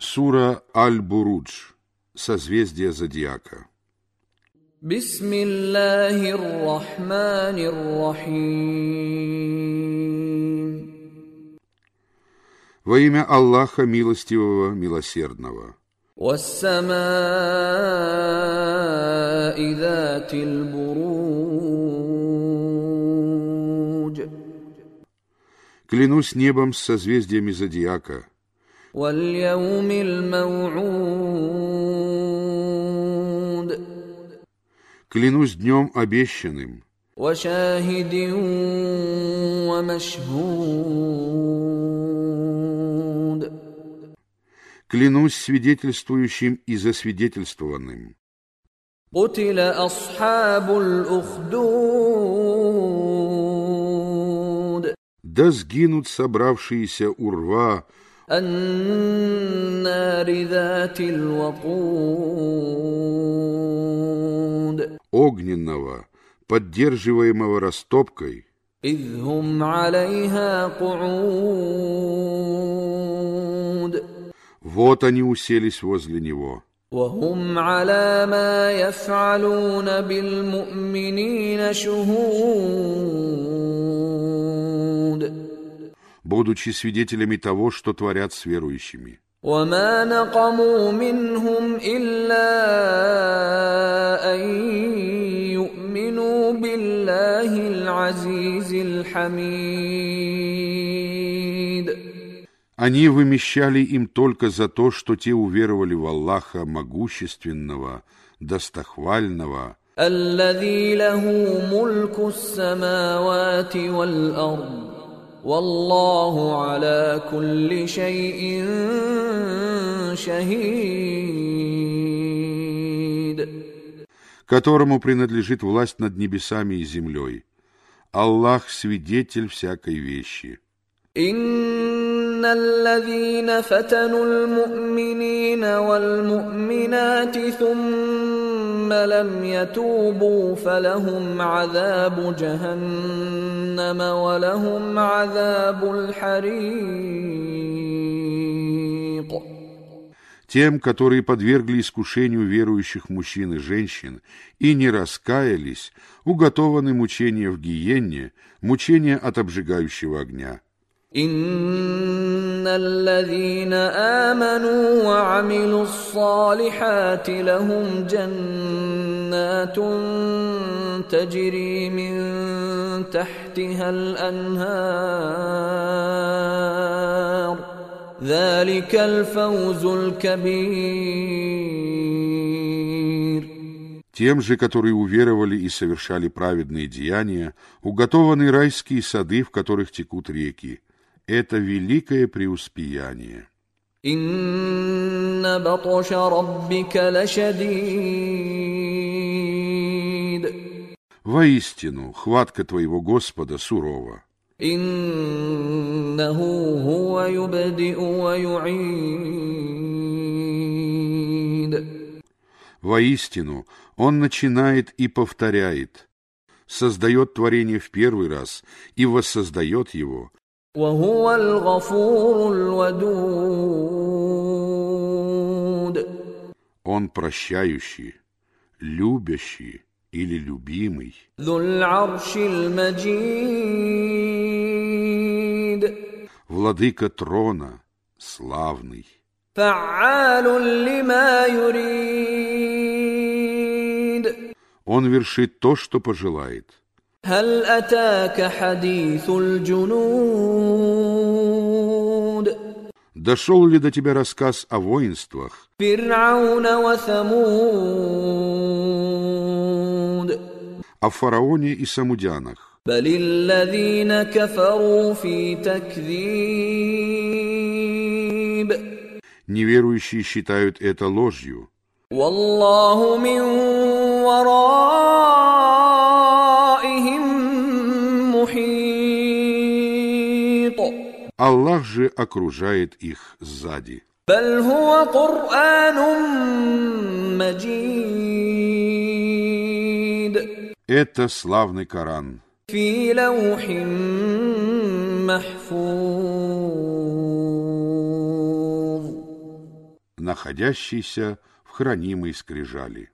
Сура Аль-Бурудж. Созвездие зодиака. Бисмиллахир-рахманир-рахим. Во имя Аллаха Милостивого, Милосердного. Клянусь небом с созвездиями зодиака, واليوم الموعود клянусь днем обещанным, وشاهد ومشهود клянусь свидетельствующим и засвидетельствованным. قتل أصحاب الأخدود Да сгинут собравшиеся у рва النار ذات الوقود огненного, поддерживаемого растопкой, إذ هم عليها قعود вот они уселись возле него. وهم على ما يفعلون بالمؤمنين شهود будучи свидетелями того, что творят с верующими. وما نقموا منهم إلا أن يؤمنوا بالله العزيز الحميد Они вымещали им только за то, что те уверовали в Аллаха могущественного, достохвального, الذي له ملك السماوات والأرض والله على كل شيء شهيد которому принадлежит власть над небесами и землей. Аллах – свидетель всякой вещи. إن الذين فتنوا المؤمنين والمؤمنات ثم لم يتوبوا فلهم عذاب جهنم ولهم عذاب الحريق Тем, которые подвергли искушению верующих мужчин и женщин и не раскаялись, уготованы мучения в гиенне, мучения от обжигающего огня. إن الذين آمنوا وعملوا الصالحات لهم جنات تجري من تحتها الأنهار ذلك الفوز الكبير Тем же, которые уверовали и совершали праведные деяния, уготованы райские сады, в которых текут реки. это великое преуспеяние. Воистину, хватка твоего Господа сурова. Воистину, Он начинает и повторяет, создает творение в первый раз и воссоздает его, وهو الغفور الودود Он прощающий, любящий или любимый, ذو العرش المجيد владыка трона, славный. فعال لما يريد Он вершит то, что пожелает. هل أتاك حديث الجنود Дошел ли до тебя рассказ о воинствах, فرعون وثمود о фараоне и самудянах? بل الذين كفروا في تكذيب Неверующие считают это ложью. والله من ورائهم Аллах же окружает их сзади. Это славный Коран. находящийся в хранимой скрижали.